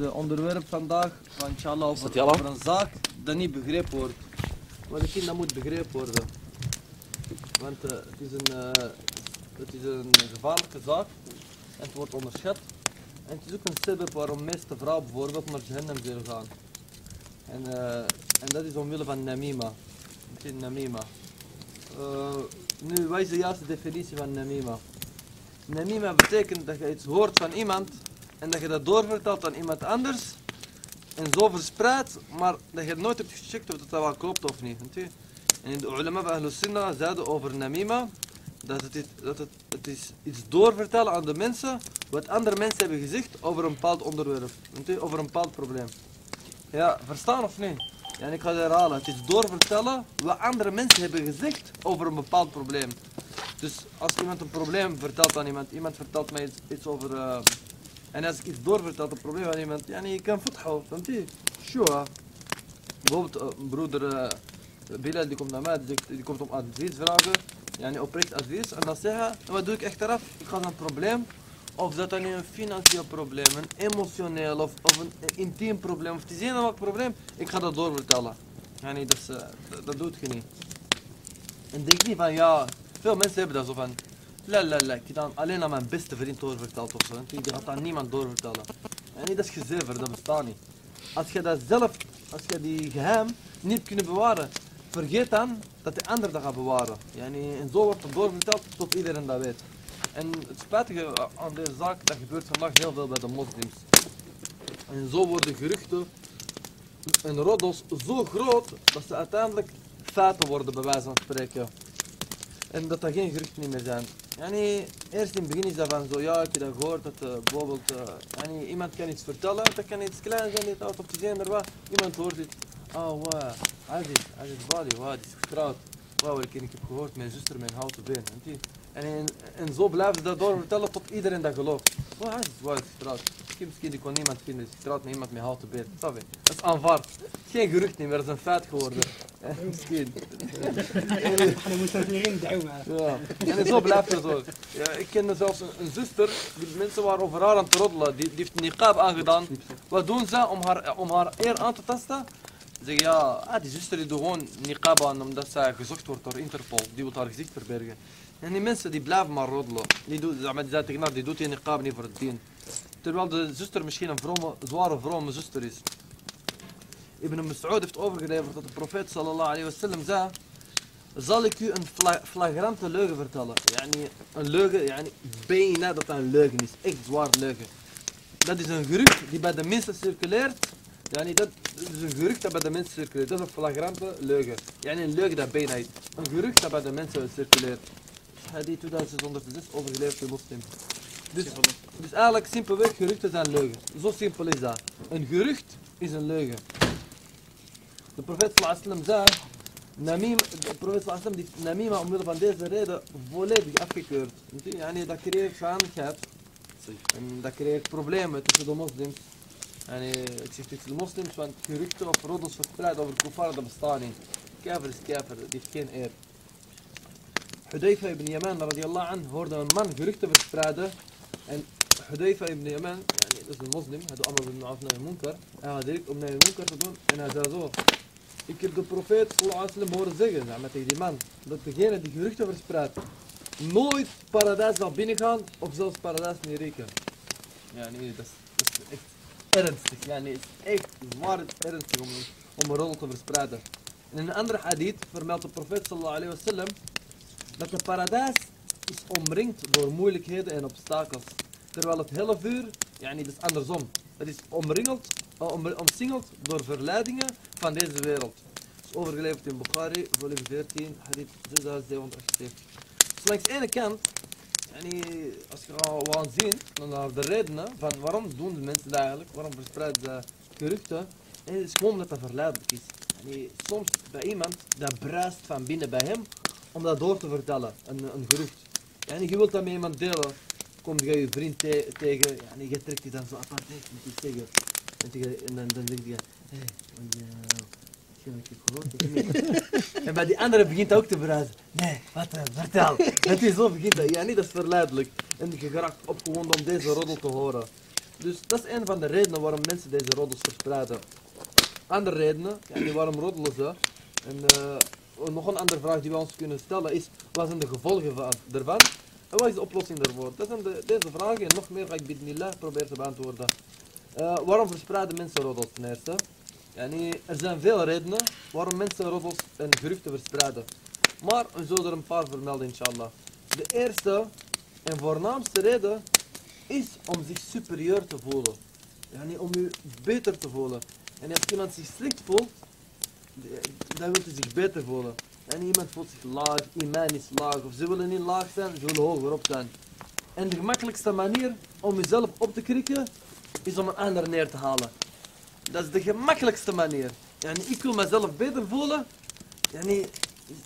uh, onderwerp vandaag van inshallah over, een zaak dat niet begrepen wordt. Maar de kind dat moet begrepen worden. Want eh, het, is een, eh, het is een gevaarlijke zaak en het wordt onderschat. En het is ook een sebeb waarom meeste vrouwen bijvoorbeeld naar Jahannam zullen gaan. En, eh, en dat is omwille van namima. Het is namima. Eh, nu, wat is de juiste definitie van namima? Namima betekent dat je iets hoort van iemand en dat je dat doorvertelt aan iemand anders en zo verspreidt, maar dat je nooit hebt gecheckt of dat, dat wel klopt of niet. En de ulama van Ahlus Sunnah zeiden over namima dat het, dat het, het is iets doorvertellen aan de mensen wat andere mensen hebben gezegd over een bepaald onderwerp, over een bepaald probleem. Ja, verstaan of niet? Ja, en ik ga het herhalen. Het is doorvertellen wat andere mensen hebben gezegd over een bepaald probleem. Dus als iemand een probleem vertelt aan iemand, iemand vertelt mij iets, iets over. eh, en als ik iets doorvertel, een probleem aan iemand, ja, nee, je kan voethouden, فهمت je? Sure. Bijvoorbeeld eh, een broeder uh, Bilal die komt naar mij, die, zegt- die komt om advies vragen, ja, nee, oprecht advies. En dan zeggen, en wat doe ik achteraf? Ik ga naar een probleem, of dat dan nu een financieel probleem, een emotioneel of, of een intiem probleem, of het is een of welk probleem, ik ga dat doorvertellen. Ja, nee, dat, is, eh, dat, dat doet je niet. En denk niet van ja, veel mensen hebben dat zo van. La la la, ik heb dan alleen aan mijn beste vriend doorverteld of zo. Die gaat aan niemand doorvertellen. En nee, dat is gezever, dat bestaat niet. Als je dat zelf, als je die geheim niet hebt kunnen bewaren, vergeet dan dat de ander dat gaat bewaren. Ja, nee, en zo wordt het doorverteld tot iedereen dat weet. En het spijtige aan deze zaak, dat gebeurt vandaag heel veel bij de moslims. En zo worden geruchten en roddels zo groot dat ze uiteindelijk feiten worden, bij wijze van spreken. En dat dat geen geruchten meer zijn. Nee, eerst in het begin is dat van zo, ja, heb dat gehoord dat eh, bijvoorbeeld, eh, ja, nee, iemand kan iets vertellen, dat kan iets kleins zijn, uit op te zijn, wat. Iemand hoort iets, oh, wow, Aziz, Aziz Bali, wow, die is getrouwd. Wauw, ik, ik heb gehoord, mijn zuster, mijn houten been. En, en zo blijven dat door vertellen tot iedereen dat gelooft. Oh, hij is wel gestraald. Kon niemand vinden, is straat niemand iemand met houten beet. Dat is aanvaard. Geen gerucht meer, dat is een feit geworden. Eh, misschien. moet moeten het niet duwen. En zo blijft het zo. Ja, ik kende zelfs een, zuster, die mensen waren over haar aan het roddelen. Die, heeft een niqab aangedaan. Wat doen ze om haar, eh, om haar eer aan te tasten? zeggen ja, ah, die zuster die doet gewoon niqab aan omdat zij gezocht wordt door Interpol. Die wil haar gezicht verbergen. En die mensen die blijven maar roddelen. Die, doen, die zeggen tegen die doet die niqab niet voor het dien. Terwijl de zuster misschien een vrome, zware vrome zuster is. Ibn Mas'ud heeft overgeleverd dat de profeet sallallahu alayhi wa sallam zei zal ik u een fla- flagrante leugen vertellen. Yani, een leugen, yani, bijna dat dat een leugen is. Echt zwaar leugen. Dat is een gerucht die bij de mensen circuleert. Yani, dat is een gerucht dat bij de mensen circuleert. Dat is een flagrante leugen. Yani, een leugen dat bijna is. Een gerucht dat bij de mensen circuleert. Hadith 2606 overgeleverd door moslims. Dus, dus eigenlijk simpelweg geruchten zijn leugen. Zo simpel is dat. Een gerucht is een leugen. De profeet wasallam zei Namim, de profeet wasallam die Namima omwille van deze reden volledig afgekeurd. Yani, dat creëert vijandigheid. En dat creëert problemen tussen de moslims. En ik zeg tussen de moslims, want geruchten of roddels verspreid over kuffar, dat bestaat niet. Kaver is kaver, die heeft geen eer. Hudayfa ibn Yaman radiallahu anh hoorde een man geruchten verspreiden. En Hudayfa ibn Yaman, yani, dat is een moslim, hij doet allemaal bin ma'af naar munkar. Hij gaat direct om naar munkar te doen en hij zei zo. Ik heb de profeet sallallahu horen zeggen, zeg maar, tegen die man, dat degene die geruchten verspreidt, nooit paradijs zal binnengaan of zelfs paradijs niet rekenen. Ja, nee, dat is, dat is echt ernstig. Ja, nee, het is echt zwaar ernstig om, om een rol te verspreiden. En in een andere hadith vermeldt de profeet sallallahu alaihi wasallam dat de paradijs is omringd door moeilijkheden en obstakels. Terwijl het hele vuur, ja, niet, dat is andersom. Het is omringeld, eh, om, omsingeld door verleidingen van deze wereld. Het is overgeleverd in Bukhari, volume 14, hadith 6778. Dus langs de ene kant, als je gaat gaan zien naar de redenen van waarom doen de mensen dat eigenlijk, waarom verspreiden ze geruchten, en het is gewoon omdat dat verleidelijk is. Yani, soms bij iemand dat bruist van binnen bij hem om dat door te vertellen, een, een gerucht. Yani, je wilt dat met iemand delen, kom je je vriend te- tegen, yani, je trekt je dan zo apart zeggen. En, tegen- en dan, dan denk je, hé, hey, Misschien heb ik niet. En bij die andere begint hij ook te bruisen. Nee, wat dan? Vertel. Het is zo begint dat. Ja, niet, dat is verleidelijk. En je geraakt opgewonden om deze roddel te horen. Dus dat is een van de redenen waarom mensen deze roddels verspreiden. Andere redenen, yani waarom roddelen ze? En eh, nog een andere vraag die we ons kunnen stellen is, wat zijn de gevolgen van, ervan? En wat is de oplossing daarvoor? Dat zijn de, deze vragen en nog meer ga ik bidnillah proberen te beantwoorden. Eh, waarom verspreiden mensen roddels ten eerste? Er zijn veel redenen waarom mensen roddels en geruchten verspreiden. Maar we zullen er een paar vermelden inshallah. De eerste en voornaamste reden is om zich superieur te voelen. Om je beter te voelen. En als iemand zich slecht voelt, dan wil hij zich beter voelen. En iemand voelt zich laag, iman is laag, of ze willen niet laag zijn, ze willen hoger op zijn. En de gemakkelijkste manier om jezelf op te krikken, is om een ander neer te halen. Dat is de gemakkelijkste manier. Yani, ik wil mezelf beter voelen. Yani,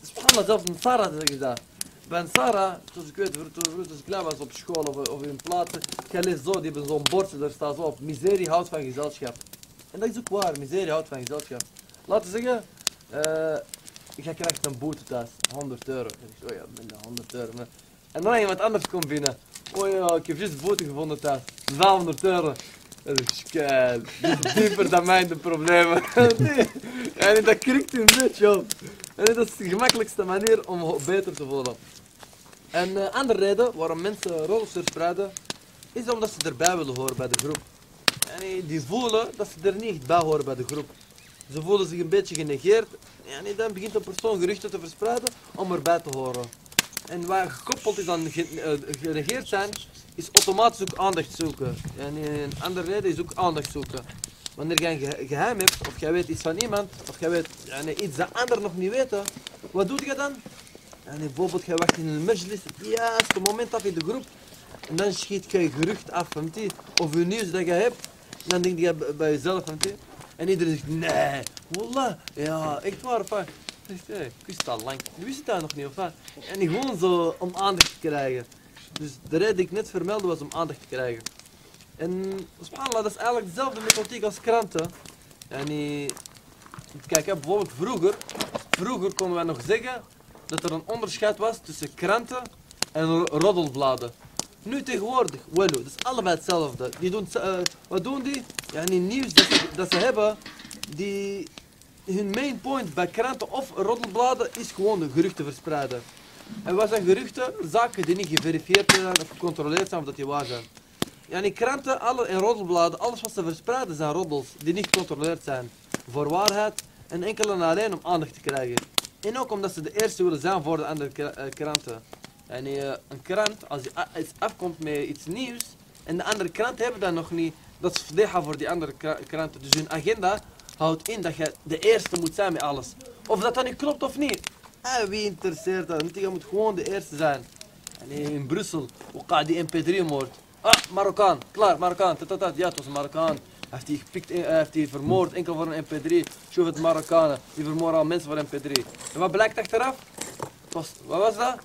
subhanallah, zelfs een Sarah zeggen dat. Bij Sarah, zoals ik weet, toen ik klein was op school of, of in plaatsen, ik lees zo, die hebben zo'n bordje, daar staat zo op, miserie houdt van gezelschap. En dat is ook waar, miserie houdt van gezelschap. Laten we zeggen, eh ik krijg een boete thuis, 100 euro. En ik oh ja, minder 100 euro. En dan iemand anders komt binnen. Oh ja, ik heb juist een boete gevonden thuis, 1200 euro. Ik dit is dieper dan mijn de problemen. En dat krikt een beetje op. En dat is de gemakkelijkste manier om beter te voelen. En een andere reden waarom mensen roddels verspreiden, is omdat ze erbij willen horen bij de groep. En die voelen dat ze er niet bij horen bij de groep. Ze voelen zich een beetje genegeerd. En dan begint een persoon geruchten te verspreiden om erbij te horen. En waar gekoppeld is aan eh, genegeerd zijn, is automatisch ook aandacht zoeken. En een andere reden is ook aandacht zoeken. Wanneer jij een gehe- geheim hebt, of jij weet iets van iemand, of jij weet yani, iets dat anderen nog niet weten, wat doe je dan? En bijvoorbeeld, jij wacht in een majlis, het juiste moment af in de groep, en dan schiet je gerucht af van die, of je nieuws dat je hebt, en dan denk je bij- bij jezelf van die, en iedereen zegt, nee, wallah, ja, echt waar? Ik zeg, hey, ik wist al lang, je wist het daar nog niet, of wat? En gewoon zo om aandacht te krijgen. Dus de reden die ik net vermeldde was om aandacht te krijgen. En subhanallah, dat is eigenlijk dezelfde methodiek als kranten. En kijk, hè, bijvoorbeeld vroeger, vroeger konden wij nog zeggen dat er een onderscheid was tussen kranten en ro- roddelbladen. Nu tegenwoordig, wel, dat is allebei hetzelfde. Die doen, eh, wat doen die? Die nieuws dat ze, dat hebben, die, hun main point bij kranten of roddelbladen is gewoon de geruchten verspreiden. En wat zijn geruchten? Zaken die niet geverifieerd zijn of gecontroleerd zijn of dat die waar zijn. Ja, die kranten alle, en roddelbladen, alles wat ze verspreiden zijn roddels die niet gecontroleerd zijn voor waarheid en enkel en alleen om aandacht te krijgen. En ook omdat ze de eerste willen zijn voor de andere eh, kranten. En eh, een krant, als a- iets afkomt met iets nieuws en de andere kranten hebben dat nog niet, dat is verdeha voor die andere kra- kranten. Dus hun agenda houdt in dat je de eerste moet zijn met alles. Of dat dat nu klopt of niet. Eh, wie interesseert dat? Je moet gewoon de eerste zijn. En in Brussel, hoe die MP3-moord? Ah, Marokkaan, klaar, Marokkaan, ja, het was een Marokkaan. Hij heeft gepikt, eh, hij heeft die vermoord, enkel voor een MP3. Show het Marokkanen, die vermoorden al mensen voor MP3. En wat blijkt achteraf? Wat was dat?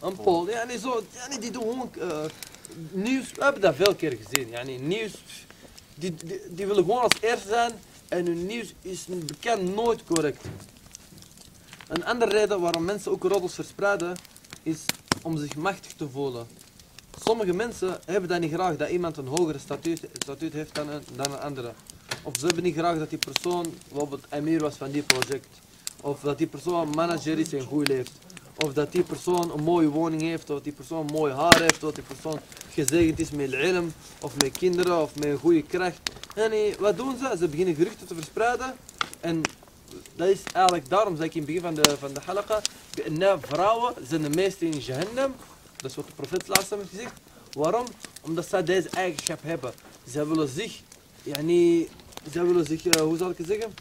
Een Pool. Ja, nee, zo, ja, nee, die doen gewoon eh, nieuws. We hebben dat veel keer gezien. Nee, nieuws, die, die, willen gewoon als eerste zijn en hun nieuws is bekend nooit correct. Een andere reden waarom mensen ook roddels verspreiden, is om zich machtig te voelen. Sommige mensen hebben dat niet graag, dat iemand een hogere statuut, statuut heeft dan een, dan een andere. Of ze hebben niet graag dat die persoon bijvoorbeeld emir was van die project. Of dat die persoon manager is en goed leeft. Of dat die persoon een mooie woning heeft, of die persoon mooi haar heeft, of die persoon gezegend is met ilm, of met kinderen, of met een goede kracht. En wat doen ze? Ze beginnen geruchten te verspreiden. En dat is eigenlijk daarom, zei ik in het begin van de, van de halakha, nee, vrouwen zijn de meeste in Jahannam. Dat is wat de profeet laatst heeft gezegd. Waarom? Omdat zij deze eigenschap hebben. Zij willen zich, yani, zij willen zich, eh, hoe zal ik het zeggen?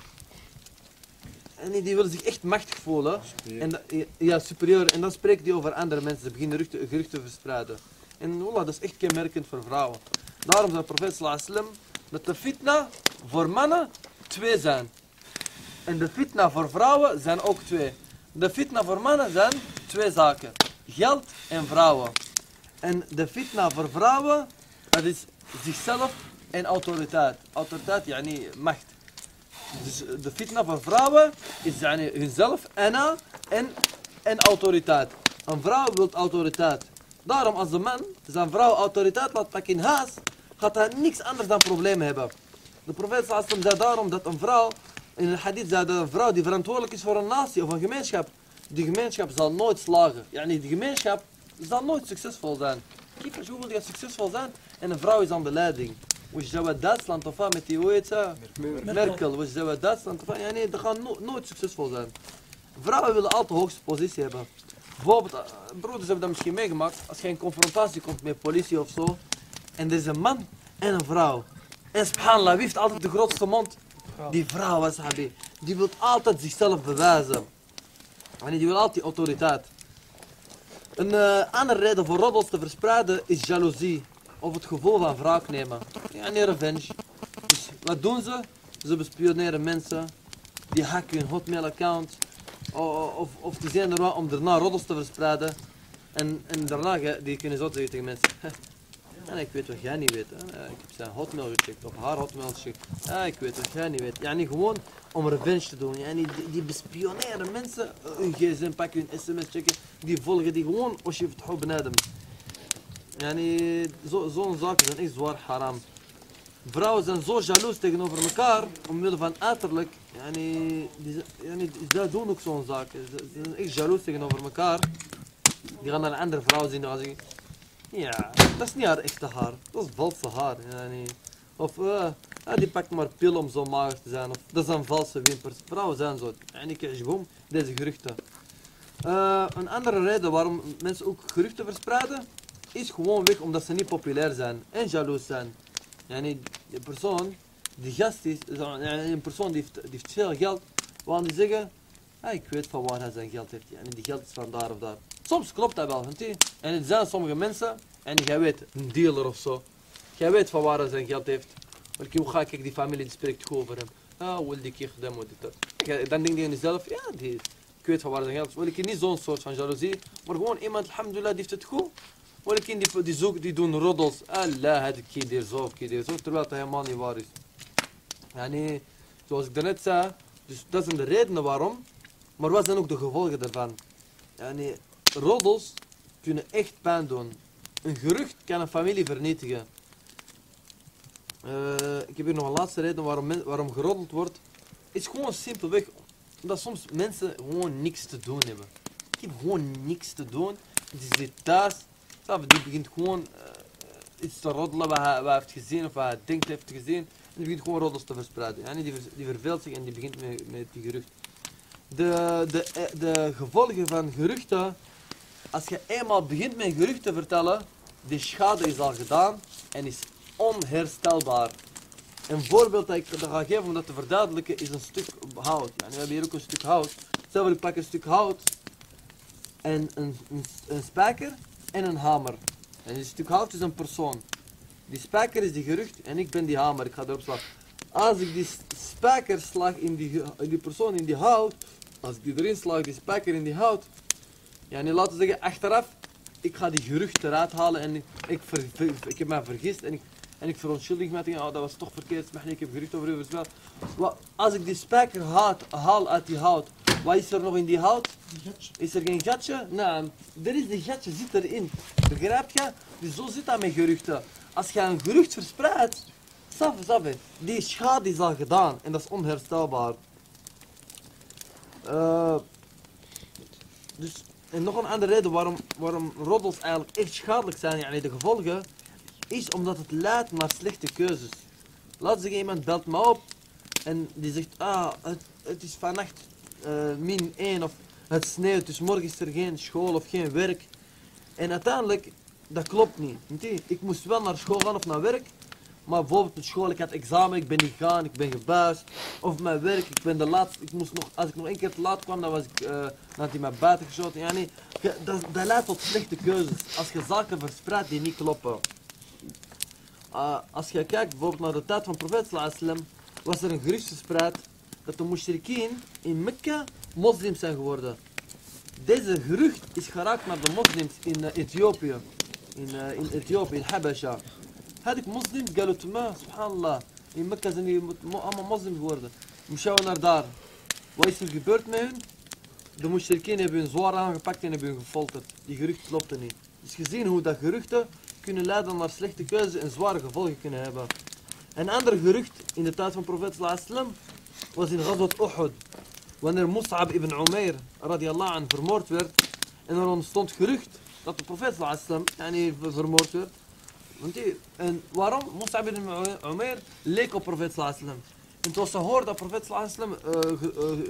En die willen zich echt machtig voelen. En dat- ja, superieur. En dan spreken die over andere mensen. Ze beginnen geruchten, geruchten te verspreiden. En wallah, dat is echt kenmerkend voor vrouwen. Daarom zei de profeet dat de fitna voor mannen twee zijn. En de fitna voor vrouwen zijn ook twee. De fitna voor mannen zijn twee zaken. Geld en vrouwen. En de fitna voor vrouwen, dat is zichzelf en autoriteit. Autoriteit, yani macht. Dus eh, de fitna voor vrouwen is yani hunzelf, ana en, en autoriteit. Een vrouw wil autoriteit. Daarom als de man zijn vrouw autoriteit laat pakken in huis, gaat hij niks anders dan problemen hebben. De profeet sallam zei daarom dat een vrouw, in het hadith zei dat een vrouw die verantwoordelijk is voor een natie of een gemeenschap, die gemeenschap zal nooit slagen. Yani die gemeenschap zal nooit succesvol zijn. Kijk eens, hoe wil je succesvol zijn? En een vrouw is aan de leiding. وش جوا Duitsland of wat met die hoe heet ze? Merkel. وش جوا Duitsland of wat? Ja nee, dat gaat no nooit succesvol zijn. Vrouwen willen altijd de hoogste positie hebben. Bijvoorbeeld, eh, broeders hebben dat misschien meegemaakt. Als je in confrontatie komt met politie of zo. En er is een man en een vrouw. En subhanallah, wie heeft altijd de grootste mond? Die vrouw, was sahabi. Die wil altijd zichzelf bewijzen. En die wil altijd autoriteit. Een uh, andere reden voor roddels te verspreiden is jaloezie. Of het gevoel van wraak nemen. Ja, nee, revenge. Dus wat doen ze? Ze bespioneren mensen. Die hacken hun hotmail-account. Of, of die zijn er wel om daarna roddels te verspreiden. En, en daarna die kunnen zo zeggen tegen mensen. En ik weet wat jij niet weet. Hè. Ik heb zijn hotmail gecheckt of haar hotmail gecheckt. Ja, ik weet wat jij niet weet. Ja, niet gewoon om revenge te doen. Ja, die, die bespioneren mensen. Hun gsm pakken, hun sms checken. Die volgen die gewoon als je het benadem. Yani, zo'n zo zaken zijn echt zwaar haram. Vrouwen zijn zo jaloers tegenover elkaar, omwille van uiterlijk. Yani, die, yani, doen ook zo'n zaken. Ze zijn echt jaloers tegenover elkaar. Die gaan naar een andere vrouw zien en zeggen... Ja, dat is niet haar echte haar. Dat is valse haar. Yani. Of, die pakt maar pil om zo mager te zijn. Of, dat zijn valse wimpers. Vrouwen zijn zo. En ik gewoon deze geruchten. Een andere reden waarom mensen ook geruchten verspreiden, is gewoon weg omdat ze niet populair zijn en jaloers zijn. Yani, de persoon, die gast is, een persoon die heeft, die heeft veel geld, waar die zeggen, ah, ik weet van waar hij zijn geld heeft. En die geld is van daar of daar. Soms klopt dat wel, vindt En het zijn sommige mensen, en jij weet, een dealer of zo, jij weet van waar hij zijn geld heeft. Maar hoe ga ik die familie, die spreekt over hem. Ah, wil die keer dit dat. Dan denk je in jezelf, ja, die, ik weet van waar zijn geld is. Wil ik niet zo'n soort van jaloezie, maar gewoon iemand, alhamdulillah, die heeft het goed. Hoor kinderen die, zoeken, die doen roddels. Allah, het kinder, zo, kinder, zo. Terwijl het helemaal niet waar is. Ja nee, zoals ik daarnet zei, dus dat zijn de redenen waarom. Maar wat zijn ook de gevolgen daarvan? Ja nee, roddels kunnen echt pijn doen. Een gerucht kan een familie vernietigen. Ik heb hier nog een laatste reden waarom, waarom geroddeld wordt. is gewoon simpelweg omdat soms mensen gewoon niks te doen hebben. Ik heb gewoon niks te doen. Die zit thuis die begint gewoon uh, iets te roddelen wat hij, wat heeft gezien of wat hij denkt heeft gezien. En die begint gewoon roddels te verspreiden. Ja, die, die verveelt zich en die begint met, met die gerucht. De, de, eh, de gevolgen van geruchten, als je eenmaal begint met geruchten te vertellen, die schade is al gedaan en is onherstelbaar. Een voorbeeld dat ik dat ga geven om dat te verduidelijken is een stuk hout. Ja, we hebben hier ook een stuk hout. Stel, ik pak een stuk hout en een, een spijker en een hamer. En een stuk hout is een persoon. Die spijker is die gerucht en ik ben die hamer. Ik ga erop slaan. Als ik die spijker slag in die, die persoon, in die hout, als ik die erin slag, die spijker in die hout, ja, nu laten we zeggen, achteraf, ik ga die gerucht eruit halen en ik, ik, heb mij vergist en ik, en ik verontschuldig me, oh, dat was toch verkeerd, ik heb gerucht over u verspreid. Als ik die spijker haal uit die hout, wat is er nog in die hout? Is er geen gatje? Nee, er is een gatje, zit erin. Begrijp je? Dus zo zit dat met geruchten. Als je een gerucht verspreidt, safe, safe, die schade is al gedaan en dat is onherstelbaar. Uh, dus, en nog een andere reden waarom, waarom roddels eigenlijk echt schadelijk zijn, yani de gevolgen, is omdat het leidt naar slechte keuzes. Laat zeggen, iemand belt me op en die zegt, ah, het, het is vannacht uh, min 1 of het sneeuwt, dus morgen is er geen school of geen werk. En uiteindelijk, dat klopt niet. Ik moest wel naar school gaan of naar werk, maar bijvoorbeeld op school, ik had examen, ik ben niet gegaan, ik ben gebuist. Of mijn werk, ik ben de laatste, ik moest nog, als ik nog één keer te laat kwam, dan was ik, uh, dan had hij mij buiten geschoten. Ja, nee, dat, dat leidt tot slechte keuzes. Als je zaken verspreidt die niet kloppen. Uh, als je kijkt bijvoorbeeld naar de tijd van profeet was er een gerucht verspreid dat de mushrikien in Mekka moslims zijn geworden. Deze gerucht is geraakt naar de moslims in uh, Ethiopië. In, uh, in Ethiopië, in Habasha. Had ik moslims, قالوا تما subhanallah. In Mekka zijn die allemaal moslims geworden. We naar daar. Wat is er gebeurd met hun? De mushrikien hebben hun zwaar aangepakt en hebben hun gefolterd. Die gerucht klopte niet. Dus gezien hoe dat geruchten kunnen leiden naar slechte keuzes en zware gevolgen kunnen hebben. Een ander gerucht in de tijd van profeet sallam was in Ghazwat Uhud. Wanneer Mus'ab ibn Umair radiallahu anh vermoord werd. En er ontstond gerucht dat de profeet sallam yani, vermoord werd. Want en waarom? Mus'ab ibn Umair leek op profeet sallam. En toen ze hoorden dat profeet uh, uh,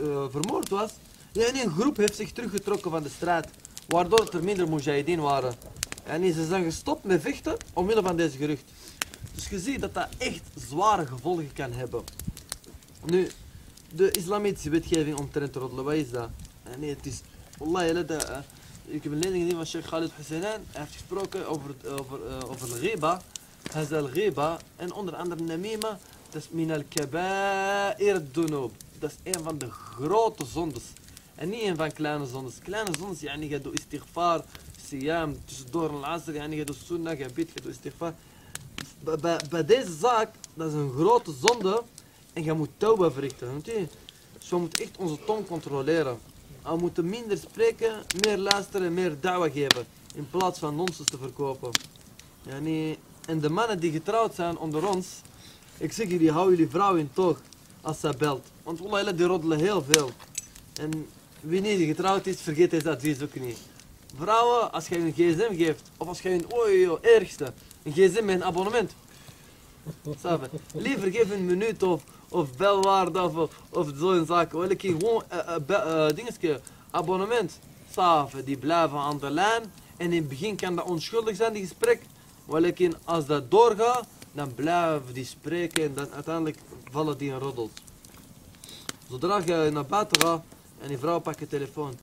uh, vermoord was. Yani, een groep heeft zich teruggetrokken van de strijd. Waardoor er minder mujahideen waren. En ze zijn gestopt met vechten omwille van deze gerucht. Dus je ziet dat dat echt zware gevolgen kan hebben. Nu, de islamitische wetgeving omtrent roddelen, wat is dat? En nee, het is... Wallah, dat, uh, ik heb een lezing gezien van Sheikh Khalid Husseinan. Hij heeft gesproken over, over, uh, over al-ghiba. Ghiba en onder andere namima. Dat is min al-kabair dunub. Dat is een van de grote zondes. En niet een van kleine zondes. Kleine zondes, yani, je doet istighfar, siyam, tussendoor al-asr, yani, je doet sunnah, je bidt, je doet istighfar. Bij deze zaak, dat is een grote zonde. En je moet tauba verrichten. Weet je? We moeten echt onze tong controleren. We moeten minder spreken, meer luisteren, meer da'wa geven. In plaats van nonsens te verkopen. Yani, en de mannen die getrouwd zijn onder ons. Ik zeg jullie, hou jullie vrouw in toog als zij belt. Want wallah, die roddelen heel veel. En wie niet getrouwd is, vergeet deze advies ook niet. Vrouwen, als je een gsm geeft, of als je een, oei, ergste, een gsm met een abonnement. Liever geef een minuut of, of belwaarde of, of zo'n zaak. Wel, ik gewoon uh, uh, dingetje, abonnement. Safe, die blijven aan de lijn. En in het begin kan dat onschuldig zijn, die gesprek. Wel, als dat doorgaat, dan blijven die spreken en dan uiteindelijk vallen die in roddels. Zodra je naar buiten gaat en die vrouw pakt je telefoon.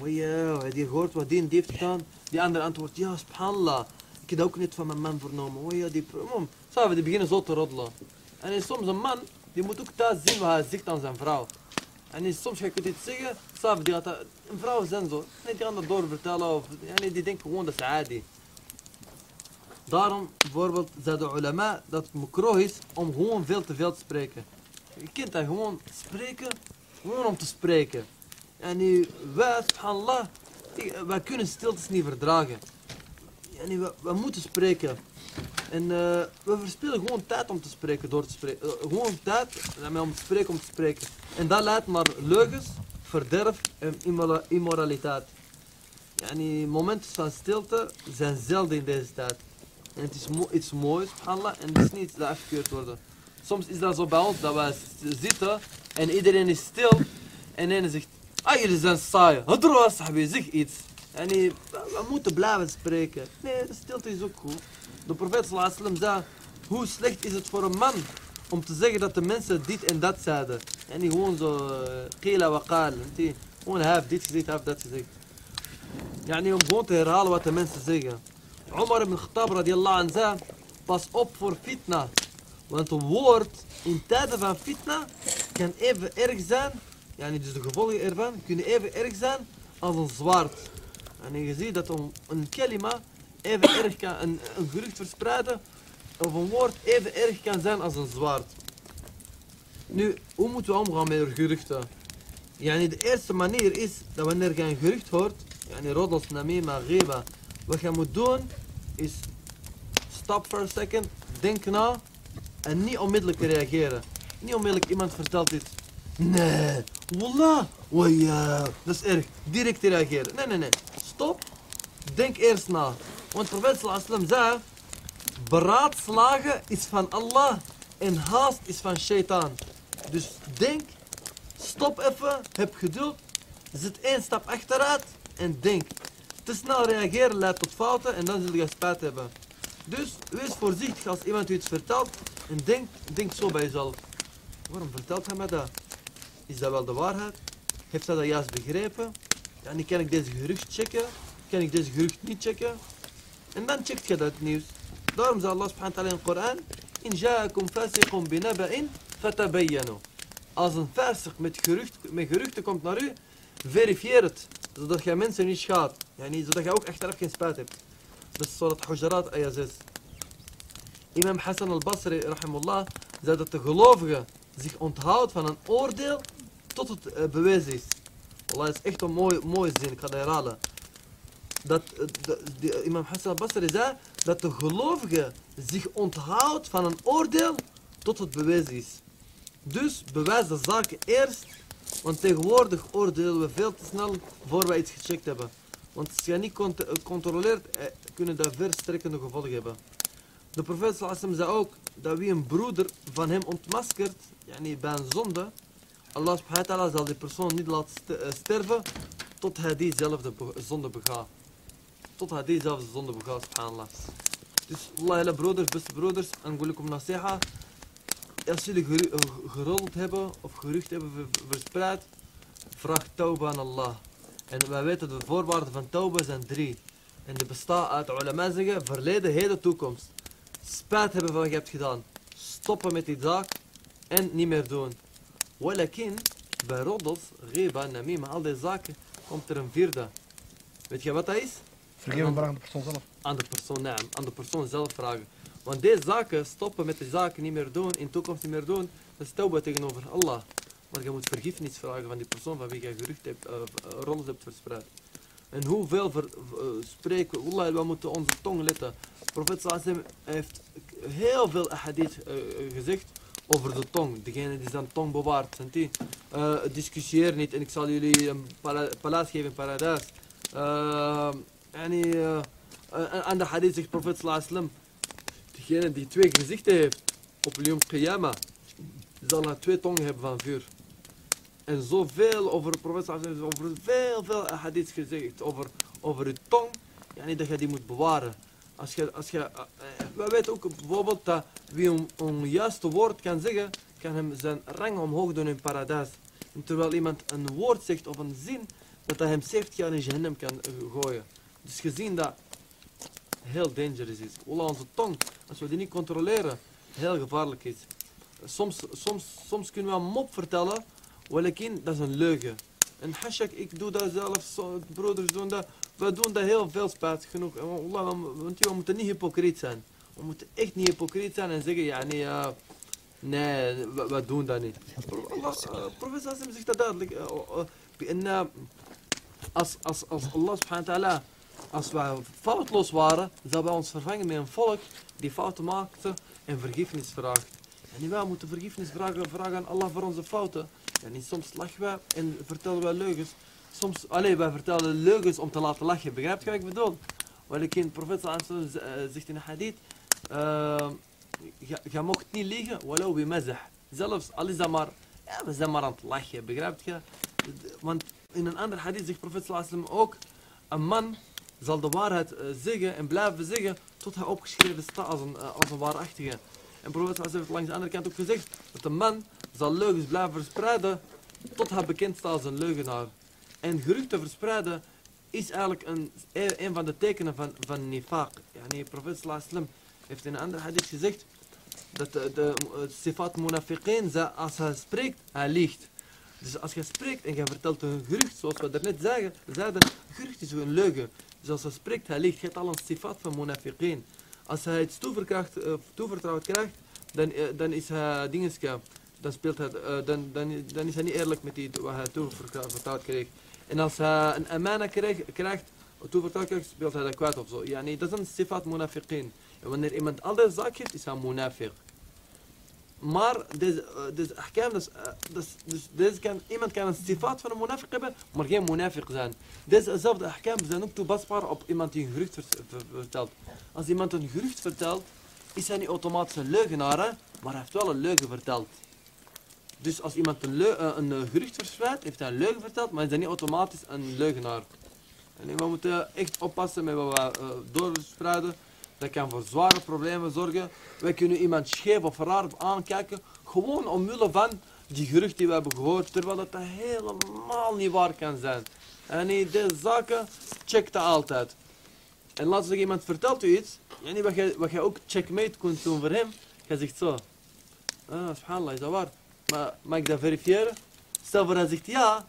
Oei, heb je gehoord wat die, die heeft gedaan? Die andere antwoordt, ja, subhanallah. Ik heb dat ook niet van mijn man vernomen. Ja, die... Samen, die beginnen zo te roddelen. En soms een man, die moet ook thuis zien wat hij zegt aan zijn vrouw. En soms ga ik het iets zeggen, samen, die gaat een vrouw zijn zo. Nee, die gaan dat doorvertellen of die denken gewoon dat is adi. Daarom, bijvoorbeeld, zei de ulama dat het is om gewoon veel te veel te spreken. Je kunt dat gewoon spreken, gewoon om te spreken. En nu, wij, subhanallah, wij kunnen stiltes niet verdragen. En we, we moeten spreken. En uh, we verspillen gewoon tijd om te spreken, door te spreken. Uh, gewoon tijd om te spreken, om te spreken. En dat leidt naar leugens, verderf en immoraliteit. Yani, momenten van stilte zijn zelden in deze tijd. En het is iets moois, subhanallah, en het is niet dat afgekeurd wordt. Soms is dat zo bij ons, dat wij zitten en iedereen is stil. En een zegt, ah jullie zijn saai, hadro sahabi, zeg iets. Yani, we moeten blijven spreken. Nee, de stilte is ook goed. De profeet sallam zei, hoe slecht is het voor een man om te zeggen dat de mensen dit en dat zeiden. En die gewoon zo, qila wa. Gewoon hij heeft dit gezegd, hij heeft dat gezegd. Yani om gewoon te herhalen wat de mensen zeggen. Omar ibn Khattab radiallahu anh zei, pas op voor fitna. Want een woord in tijden van fitna kan even erg zijn, yani dus de gevolgen ervan kunnen even erg zijn als een zwaard. En je ziet dat een, kelima even erg kan, een, een gerucht verspreiden of een woord even erg kan zijn als een zwaard. Nu, hoe moeten we omgaan met geruchten? Yani de eerste manier is dat wanneer je een gerucht hoort, yani roddels, namima, geba, wat je moet doen is stop for a second, denk na en niet onmiddellijk reageren. Niet onmiddellijk iemand vertelt iets. Nee, wallah, waya, dat is erg. Direct reageren. Nee, nee, nee. Stop, denk eerst na. Want profeet sallam zei, beraadslagen is van Allah en haast is van shaitaan. Dus denk, stop even, heb geduld, zet één stap achteruit en denk. Te snel reageren leidt tot fouten en dan zul je spijt hebben. Dus wees voorzichtig als iemand u iets vertelt en denk, denk zo bij jezelf. Waarom vertelt hij me dat? Is dat wel de waarheid? Heeft hij dat juist begrepen? En kan ik deze gerucht checken? Kan ik deze gerucht niet checken? En dan checkt je dat nieuws. Daarom zei Allah subhanahu wa ta'ala in het Koran. In ja'akum fasiqum binaba'in fatabayyanu. Als een fasik met, gerucht, met geruchten komt naar u, verifieer het. Zodat jij mensen niet schaadt. Yani, zodat jij ook achteraf geen spijt hebt. Dat is Hujarat ayah 6. Imam Hassan al-Basri, rahimullah, zei dat de gelovige zich onthoudt van een oordeel tot het uh, bewezen is. Allah is echt een mooie, mooie zin, ik ga dat herhalen. dat eh, de- imam Hassan al-Basri zei dat de gelovige zich onthoudt van een oordeel tot het bewezen is. Dus bewijs de zaken eerst, want tegenwoordig oordelen we veel te snel voor we iets gecheckt hebben. Want als je niet eh, controleert, eh, kunnen dat verstrekkende gevolgen hebben. De profeet zei ook dat wie een broeder van hem ontmaskert, yani bij een zonde, Allah subhanahu zal die persoon niet laten eh, sterven tot hij diezelfde zonde begaat. Tot hij diezelfde zonde begaat, subhanallah. Dus Allah, broeders, beste broeders, en om nasiha. Als jullie eh, gerold hebben of gerucht hebben ver- verspreid, vraag tauba aan Allah. En wij weten de voorwaarden van tauba zijn drie. En die bestaan uit ulama zeggen verleden, heden, toekomst. Spijt hebben van wat je hebt gedaan. Stoppen met die zaak en niet meer doen. Walakin, bij roddels, riba, namima, al die zaken, komt er een vierde. Weet je wat dat is? Vergeven maar aan de persoon zelf. Aan de persoon, naam, aan de persoon zelf vragen. Want deze zaken, stoppen met de zaken niet meer doen, in de toekomst niet meer doen, dat is tauba tegenover Allah. Maar je moet vergiffenis vragen van die persoon van wie je gerucht hebt, roddels hebt verspreid. En hoeveel ver, eh, spreken, wallah, we moeten onze tong letten. Profeet sallallahu heeft heel veel ahadith eh, gezegd over de tong. Degene die zijn tong bewaart. Eh, discussieer niet en ik zal jullie een pala- geven in paradijs. Uh, yani, eh, eh, aan de hadith zegt profeet wasallam, degene die twee gezichten heeft op Yom Qiyamah, zal hij twee tongen hebben van vuur. En zoveel over de profeet over veel, veel hadith gezegd over, over je tong, yani dat je die moet bewaren. Als je, als je, eh, eh, we weten ook bijvoorbeeld dat wie een, juiste woord kan zeggen, kan hem zijn rang omhoog doen in paradijs. En terwijl iemand een woord zegt of een zin, dat hij hem 70 jaar in Jahannam kan eh, gooien. Dus gezien dat heel dangerous is. Wallah, onze tong, als we die niet controleren, heel gevaarlijk is. Soms, soms, soms kunnen we een mop vertellen, walakin, dat is een leugen. En hashak, ik doe dat zelf, broeders doen dat we doen daar heel veel spaat genoeg. Allah, want we moeten niet hypocriet zijn. We moeten echt niet hypocriet zijn en zeggen, ja nee, nee, we, doen dat niet. Allah, eh, uh, professor zegt dat duidelijk. Uh, als, als, als Allah subhanahu wa als wij foutloos waren, zou wij ons vervangen met een volk die fouten maakte en vergiffenis vraagt. En wij moeten vergiffenis vragen, vragen aan Allah voor onze fouten. En soms lachen wij en vertellen wij leugens. Soms, alleen wij vertellen leugens om te laten lachen. Begrijpt je wat ik bedoel? Welke de profeet sallallahu wasallam, eh, zegt in een hadith, eh, je- je mocht niet liegen, walau bi mazah. Zelfs al is dat maar, ja, we zijn maar aan het lachen, begrijpt je? Want in een ander hadith zegt profeet sallallahu ook, een man zal de waarheid eh, zeggen en blijven zeggen tot hij opgeschreven staat als een, eh, als een waarachtige. En profeet sallallahu heeft langs de andere kant ook gezegd dat een man zal leugens blijven verspreiden tot hij bekend staat als een leugenaar. En geruchten verspreiden is eigenlijk een, een van de tekenen van, van nifaq. Yani, profeet wasallam heeft in een ander hadith gezegd dat de, de eh, sifat als hij spreekt, hij liegt. Dus als je spreekt en je vertelt een gerucht, zoals we daarnet zeiden, een gerucht is een leugen. Dus als hij spreekt, hij liegt. Je hebt al een sifat van munafiqin. Als hij iets eh, toevertrouwd krijgt, dan, eh, dan is hij dingeske, dan, speelt hij, eh, dan, dan, dan is hij niet eerlijk met die wat hij toevertrouwd kreeg. En als hij een amana krijgt, krijgt speelt hij dat kwijt of zo. Ja, nee, dat is een sifat munafiqin. En wanneer iemand al deze zaak heeft, is hij munafiq. Maar deze, eh, deze dus, eh, dus, dus deze kan, iemand kan een sifat van een munafiq hebben, maar geen munafiq zijn. Dezezelfde ahkam zijn ook toepasbaar op iemand die een gerucht vertelt. Als iemand een gerucht vertelt, is hij niet automatisch een leugenaar, maar hij heeft wel een leugen verteld. Dus als iemand een, eh, een eh, gerucht verspreidt, heeft hij een leugen verteld, maar is hij niet automatisch een leugenaar. En we moeten echt oppassen met wat we eh, doorspreiden. Dat kan voor zware problemen zorgen. Wij kunnen iemand scheef of raar aankijken, gewoon omwille van die gerucht die we hebben gehoord, terwijl dat helemaal niet waar kan zijn. En in deze zaken, check dat altijd. En we zeggen, iemand vertelt u iets, wat jij, wat ook checkmate kunt doen voor hem, jij zegt zo. Ah, subhanallah, is dat waar? Maar mag ik dat verifiëren? Stel voor hij zegt ja,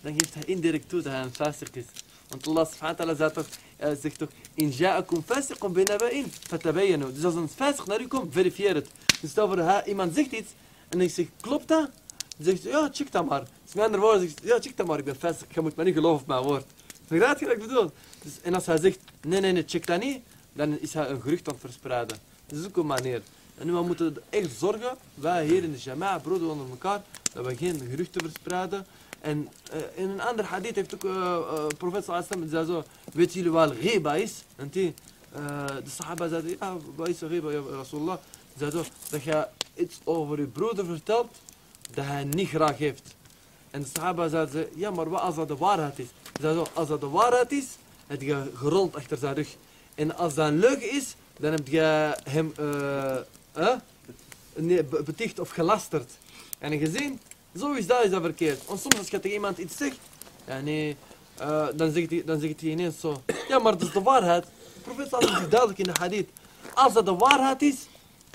dan geeft hij indirect toe dat hij een fasik is. Want Allah ta'ala zegt toch, eh, zegt toch, in ja'akum fasiqun binaba'in, fatabayanu. Dus als een fasik naar u komt, verifieer het. Dus stel voor hij, iemand zegt iets, en ik zeg, klopt dat? Dan zegt hij, ja, check dat maar. Dus met andere woorden zegt ja, check dat maar, ik ben fasik, je moet me niet geloven op mijn woord. Je wat ik bedoel? Dus, en als hij zegt, nee, nee, nee, check dat niet, dan is hij een gerucht aan het verspreiden. Dat is ook een manier. En we moeten echt zorgen, wij hier in de Jama'a, broeder onder elkaar, dat we geen geruchten verspreiden. En eh, in een ander hadith heeft ook uh, uh, profeet sallallahu zei zo, weet jullie wel ghiba is? En die, de sahaba zeiden, ja, wat is ghiba, ja, Rasulullah? Zei zo, dat je iets over je broeder vertelt, dat hij niet graag heeft. En de sahaba zeiden, ja, maar wat als dat de waarheid is? Zei zo, als dat de waarheid is, heb je gerold achter zijn rug. En als dat een leugen is, dan heb je hem nee, beticht of gelasterd. En gezien, zo is dat, is dat verkeerd. Want soms als je tegen iemand iets zegt, ja, nee, uh, dan, zegt hij, dan zegt hij ineens zo, ja maar dat is de waarheid. De profeet zal het duidelijk in de hadith. Als dat de waarheid is,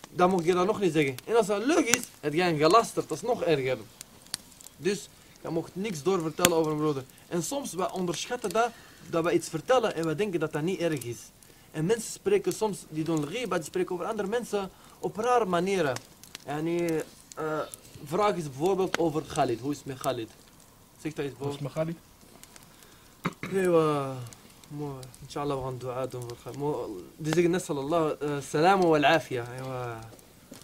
dan moet je dat nog niet zeggen. En als dat leuk is, heb je gelasterd, dat is nog erger. Dus, je mocht niks doorvertellen over een broeder. En soms, we onderschatten dat, dat we iets vertellen en we denken dat dat niet erg is. En mensen spreken soms, die doen riba, die spreken over andere mensen op مانيرا يعني فراغ از is اوفر خالد هو اسمه خالد سيكتا از Zeg اسمه خالد ايوا مو ان شاء الله أبغى دعاء بالخير مو ديزيك نسال الله السلامه والعافيه ايوا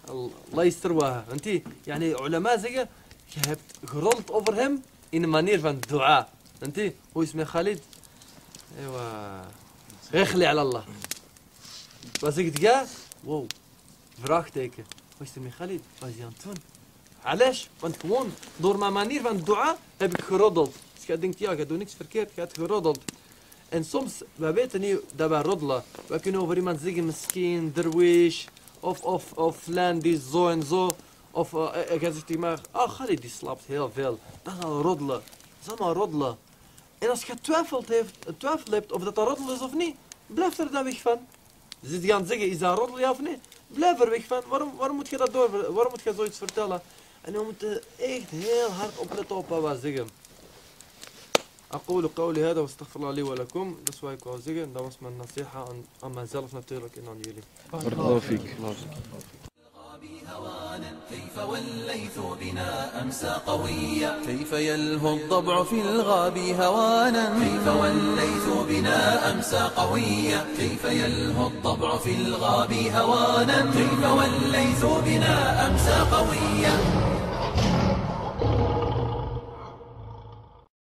الله يسترواها انت يعني علماء زي كهبت غرولت اوفر هيم ان مانير فان دعاء انت هو اسمه خالد ايوا غير خلي على الله بس تلقاه واو Vraagteken. Wat is er met Khalid? Wat is hij aan het doen? Alesh, want gewoon door mijn manier van dua heb ik geroddeld. Dus je denkt, ja, je doet niks verkeerd, je hebt geroddeld. En soms, wij weten niet dat we roddelen. We kunnen over iemand zeggen, misschien, derwish, of, of, of land zo en zo. Of uh, jij zegt tegen oh, Khalid, die slaapt heel veel. Dan is al roddelen. Dat is allemaal roddelen. En als je twijfelt heeft, twijfelt hebt of dat een roddel is of niet, blijf er dan weg van. Dus die gaan zeggen, is dat roddel ja of niet? Blijf er weg van. Waarom, waarom moet je dat door, waarom moet je zoiets vertellen? En we moeten echt heel hard opletten op wat we zeggen. أقول قولي هذا واستغفر الله لي ولكم dat is wat ik wou zeggen dat was mijn nasiha aan, aan mezelf natuurlijk en aan jullie بارك الله فيك كيف والليث بنا أمسى قويا؟ كيف يلهو الضبع في الغاب هوانا؟ كيف والليث بنا أمسى قويا؟ كيف يلهو الضبع في الغاب هوانا؟ كيف والليث بنا أمسى قويا؟